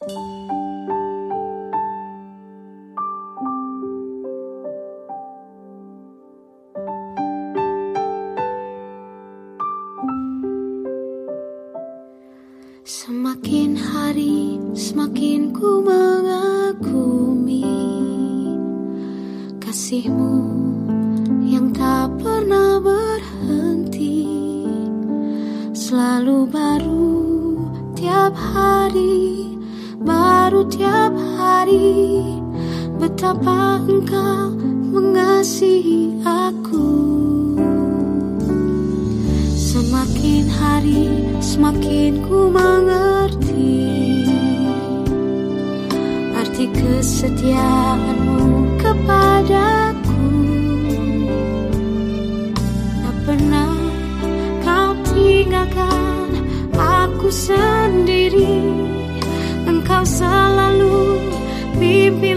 Semakin hari semakin ku mengagumi kasihmu yang tak pernah berhenti. Selalu baru Baru tiap hari. Betapa engkau mengasihi aku. Semakin hari semakin ku mengerti. Arti kesetiaanmu kepadaku. Tak pernah kau tinggalkan aku sendiri kau selalu pimpin